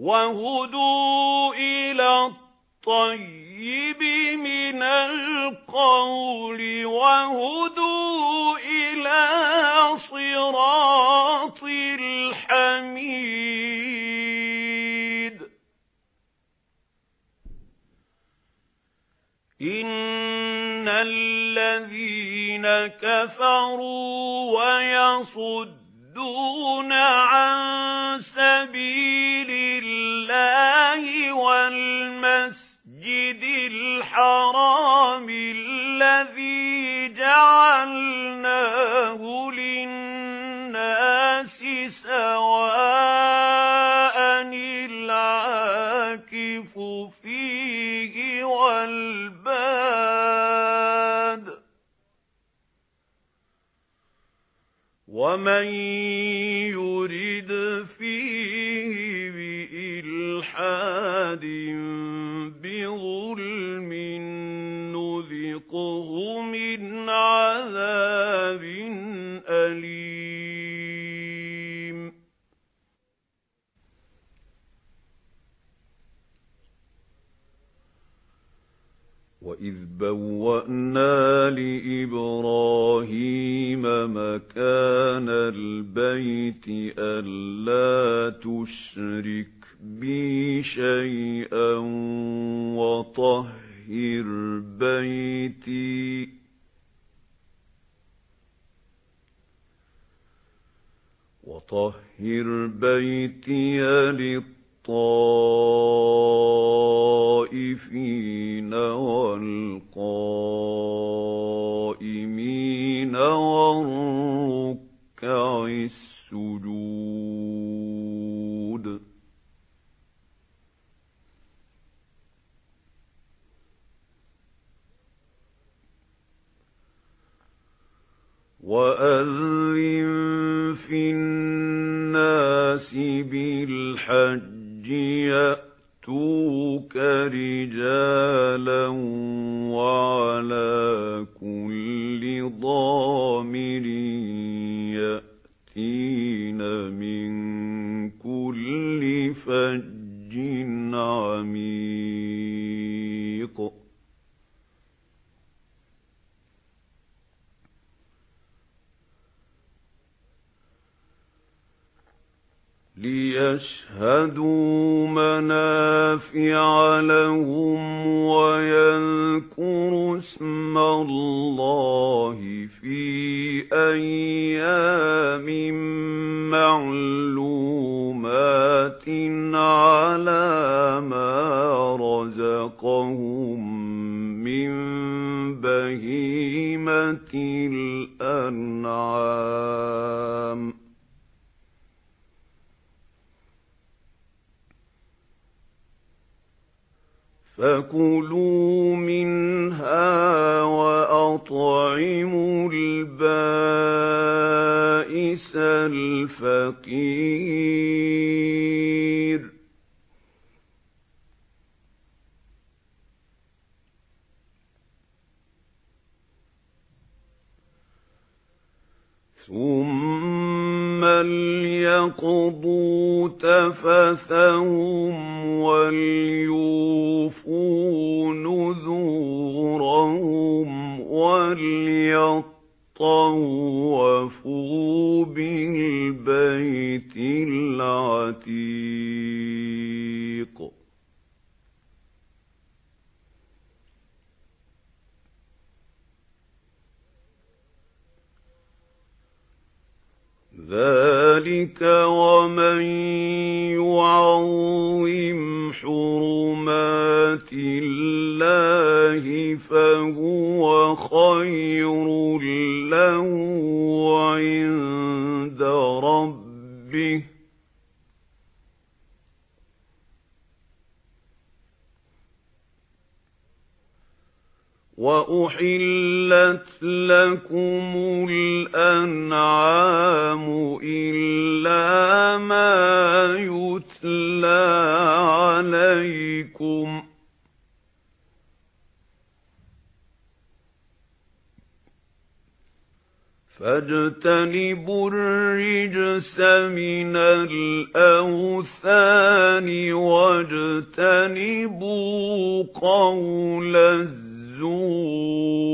وَهُدُوا إِلَى الطَّيِّبِ مِنَ الْقَوْلِ وَهُدُوا إِلَى صِرَاطِ الْحَمِيدِ إِنَّ الَّذِينَ كَفَرُوا وَيَصُدُّونَ الْحَرَامِ الَّذِي جَعَلْنَاهُ لِلنَّاسِ سَوَاءً الْعَاكِفُ فِيهِ وَالْبَادِ. وَمَن يُرِدْ فِيهِ بِإِلْحَادٍ بِظُلْمٍ مِنْ عَذَابٍ أَلِيمٍ. وَإِذْ بَوَّأْنَا لِإِبْرَاهِيمَ مَكَانَ الْبَيْتِ أَلَّا تُشْرِكْ بِي شَيْئًا وَطَهِّرْ بَيْتِي وَطَهِّرْ بَيْتِيَ لِلطَّائِفِينَ وَالْقَائِمِينَ وَالرُّكَّعِ السُّجُودِ. وَأَذِّن يَأْتُوكَ لِيَشْهَدُوا مَنَافِعَ لَهُمْ وَيَذْكُرُوا اسْمَ اللَّهِ فِي أَيَّامٍ مَّعْلُومَاتٍ عَلَى مَا رَزَقَهُم مِّن بَهِيمَةِ الْأَنْعَامِ. فَكُلُوا مِنْهَا وَأَطْعِمُوا الْبَائِسَ الْفَقِيرَ ثُمَّ لْيَقْضُوا تَفَثَهُمْ وَلْيُوفُوا نُذُورَهُمْ وَلْيَطَّوَّفُوا بِالْبَيْتِ الْعَتِيقِ. ذَلِكَ وَمَن يُعَظِّمْ حُرُمَاتِ اللَّهِ فَهُوَ خَيْرٌ لَّهُ عِندَ رَبِّهِ وَأُحِلَّتْ لَكُمُ الْأَنْعَامُ إِلَّا مَا يُتْلَى عَلَيْكُمْ فاجتنبوا الرجس من الأوثان واجتنبوا قول الزور